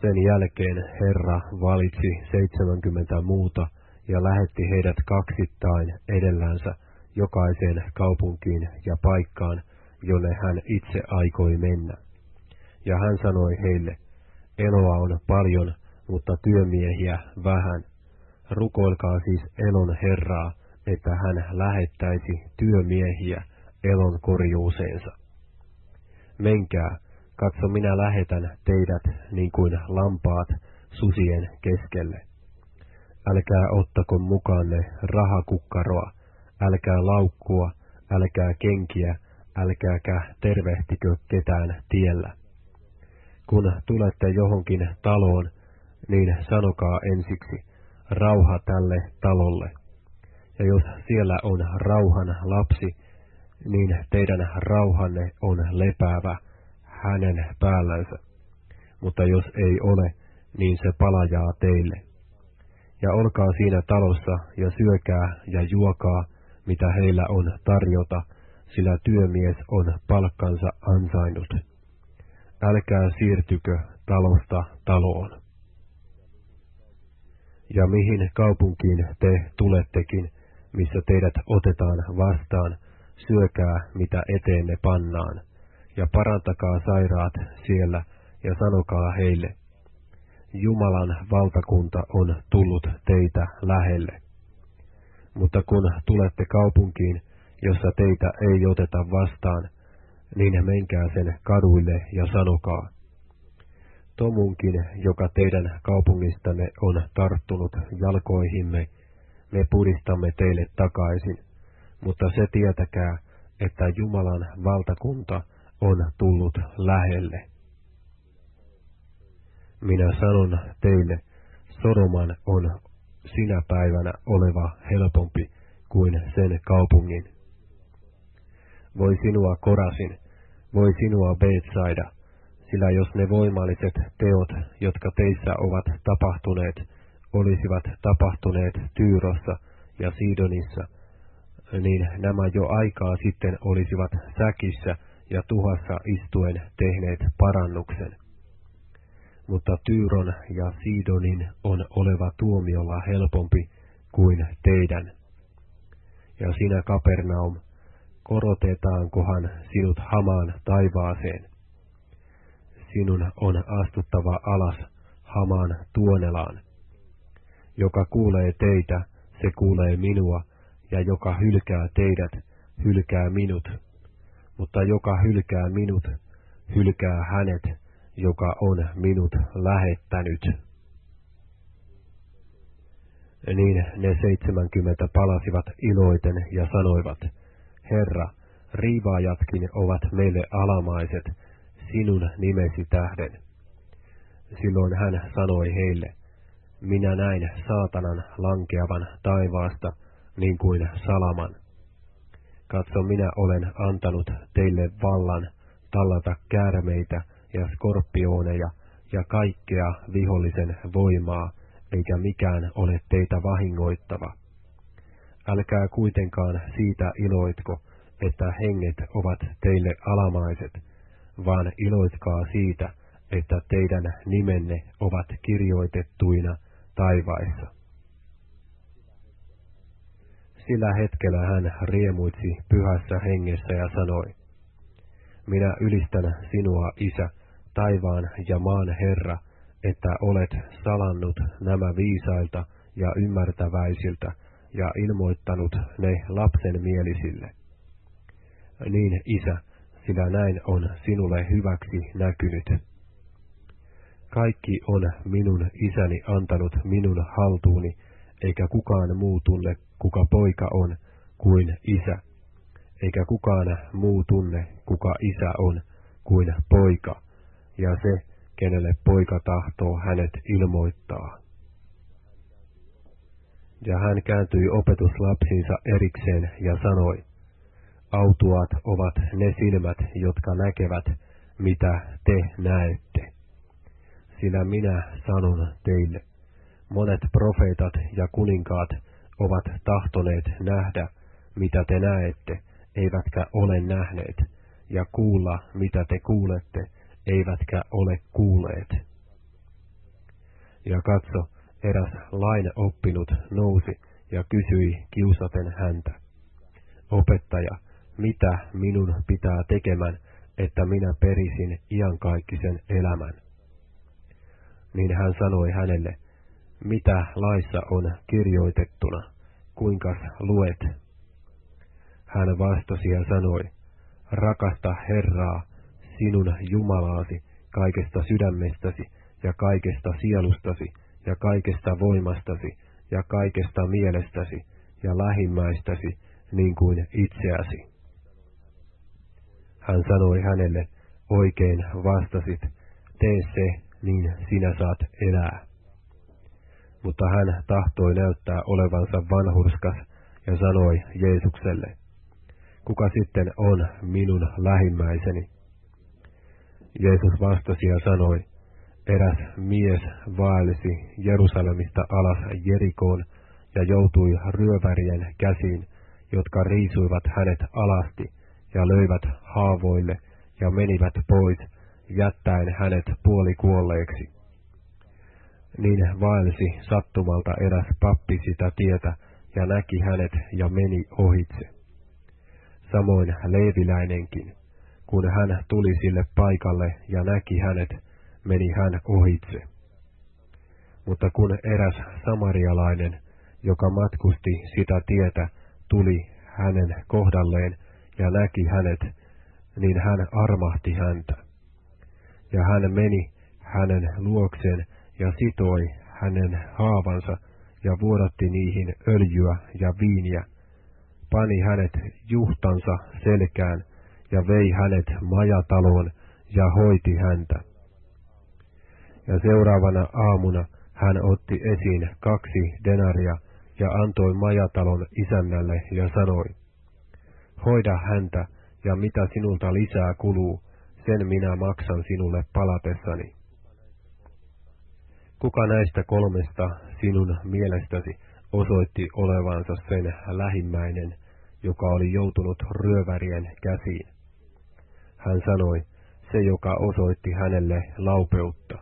Sen jälkeen Herra valitsi seitsemänkymmentä muuta ja lähetti heidät kaksittain edellänsä jokaiseen kaupunkiin ja paikkaan, jonne hän itse aikoi mennä. Ja hän sanoi heille, eloa on paljon, mutta työmiehiä vähän. Rukoilkaa siis elon Herraa, että hän lähettäisi työmiehiä elon korjuuseensa. Menkää, katso minä lähetän teidät niin kuin lampaat susien keskelle. Älkää ottako mukaanne rahakukkaroa, älkää laukkua, älkää kenkiä, älkääkä tervehtikö ketään tiellä. Kun tulette johonkin taloon, niin sanokaa ensiksi, rauha tälle talolle. Ja jos siellä on rauhan lapsi, niin teidän rauhanne on lepäävä hänen päällänsä. Mutta jos ei ole, niin se palajaa teille. Ja olkaa siinä talossa ja syökää ja juokaa, mitä heillä on tarjota, sillä työmies on palkkansa ansainnut. Älkää siirtykö talosta taloon. Ja mihin kaupunkiin te tulettekin, missä teidät otetaan vastaan, syökää mitä eteenne pannaan, ja parantakaa sairaat siellä, ja sanokaa heille, Jumalan valtakunta on tullut teitä lähelle. Mutta kun tulette kaupunkiin, jossa teitä ei oteta vastaan, niin menkää sen kaduille ja sanokaa, Tomunkin, joka teidän kaupungistanne on tarttunut jalkoihimme, me pudistamme teille takaisin, mutta se tietäkää, että Jumalan valtakunta on tullut lähelle. Minä sanon teille, Sodoman on sinä päivänä oleva helpompi kuin sen kaupungin. Voi sinua Korasin, voi sinua Betsaida, sillä jos ne voimalliset teot, jotka teissä ovat tapahtuneet, olisivat tapahtuneet Tyyrossa ja Sidonissa, niin nämä jo aikaa sitten olisivat säkissä ja tuhassa istuen tehneet parannuksen. Mutta Tyyron ja Sidonin on oleva tuomiolla helpompi kuin teidän. Ja sinä Kapernaum, korotetaankohan sinut hamaan taivaaseen? Sinun on astuttava alas hamaan tuonelaan joka kuulee teitä, se kuulee minua, ja joka hylkää teidät, hylkää minut. Mutta joka hylkää minut, hylkää hänet, joka on minut lähettänyt. Niin ne seitsemänkymmentä palasivat iloiten ja sanoivat, Herra, riivaajatkin ovat meille alamaiset, sinun nimesi tähden. Silloin hän sanoi heille, minä näin saatanan lankeavan taivaasta niin kuin salaman. Katso, minä olen antanut teille vallan tallata käärmeitä ja skorpioneja ja kaikkea vihollisen voimaa, eikä mikään ole teitä vahingoittava. Älkää kuitenkaan siitä iloitko, että henget ovat teille alamaiset, vaan iloitkaa siitä, että teidän nimenne ovat kirjoitettuina taivaissa. Sillä hetkellä hän riemuitsi pyhässä hengessä ja sanoi, Minä ylistän sinua, Isä, taivaan ja maan Herra, että olet salannut nämä viisailta ja ymmärtäväisiltä ja ilmoittanut ne lapsen mielisille. Niin, Isä, sillä näin on sinulle hyväksi näkynyt. Kaikki on minun isäni antanut minun haltuuni, eikä kukaan muu tunne, kuka poika on, kuin isä. Eikä kukaan muu tunne, kuka isä on, kuin poika, ja se, kenelle poika tahtoo hänet ilmoittaa. Ja hän kääntyi opetuslapsiinsa erikseen ja sanoi, Autuat ovat ne silmät, jotka näkevät, mitä te näette sillä minä sanon teille, monet profeetat ja kuninkaat ovat tahtoneet nähdä, mitä te näette, eivätkä ole nähneet, ja kuulla, mitä te kuulette, eivätkä ole kuulleet. Ja katso, eräs lain oppinut nousi ja kysyi kiusaten häntä. Opettaja, mitä minun pitää tekemään, että minä perisin iankaikkisen elämän? Niin hän sanoi hänelle, mitä laissa on kirjoitettuna, kuinka luet? Hän vastasi ja sanoi, rakasta Herraa, sinun Jumalaasi, kaikesta sydämestäsi ja kaikesta sielustasi ja kaikesta voimastasi ja kaikesta mielestäsi ja lähimmäistäsi niin kuin itseäsi. Hän sanoi hänelle, oikein vastasit, tee se, niin sinä saat elää. Mutta hän tahtoi näyttää olevansa vanhurskas ja sanoi Jeesukselle, kuka sitten on minun lähimmäiseni? Jeesus vastasi ja sanoi, eräs mies vaelsi Jerusalemista alas Jerikoon ja joutui ryövärien käsiin, jotka riisuivat hänet alasti ja löivät haavoille ja menivät pois, jättäen hänet puolikuolleeksi. Niin vaelsi sattumalta eräs pappi sitä tietä ja näki hänet ja meni ohitse. Samoin leiviläinenkin, kun hän tuli sille paikalle ja näki hänet, meni hän ohitse. Mutta kun eräs samarialainen, joka matkusti sitä tietä, tuli hänen kohdalleen ja näki hänet, niin hän armahti häntä. Ja hän meni hänen luokseen ja sitoi hänen haavansa ja vuodatti niihin öljyä ja viiniä, pani hänet juhtansa selkään ja vei hänet majataloon ja hoiti häntä. Ja seuraavana aamuna hän otti esiin kaksi denaria ja antoi majatalon isännälle ja sanoi, hoida häntä, ja mitä sinulta lisää kuluu, sen minä maksan sinulle palatessani. Kuka näistä kolmesta sinun mielestäsi osoitti olevansa sen lähimmäinen, joka oli joutunut ryövärien käsiin? Hän sanoi, se joka osoitti hänelle laupeutta.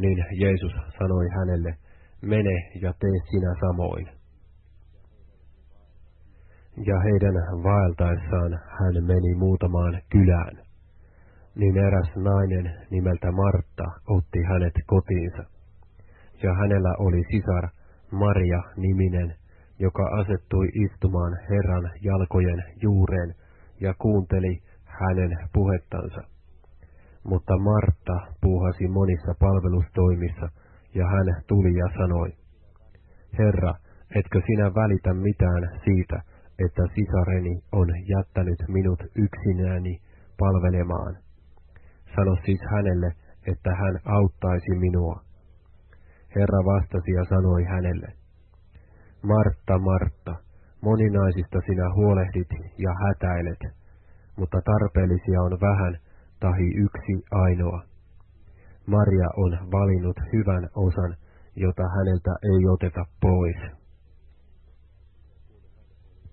Niin Jeesus sanoi hänelle, mene ja tee sinä samoin. Ja heidän vaeltaessaan hän meni muutamaan kylään. Niin eräs nainen nimeltä Martta otti hänet kotiinsa. Ja hänellä oli sisar Maria niminen, joka asettui istumaan Herran jalkojen juureen ja kuunteli hänen puhettansa. Mutta Martta puuhasi monissa palvelustoimissa, ja hän tuli ja sanoi, Herra, etkö sinä välitä mitään siitä, että sisareni on jättänyt minut yksinäni palvelemaan? Sano siis hänelle, että hän auttaisi minua. Herra vastasi ja sanoi hänelle, Martta, Martta, moninaisista sinä huolehdit ja hätäilet, mutta tarpeellisia on vähän, tahi yksi ainoa. Maria on valinnut hyvän osan, jota häneltä ei oteta pois.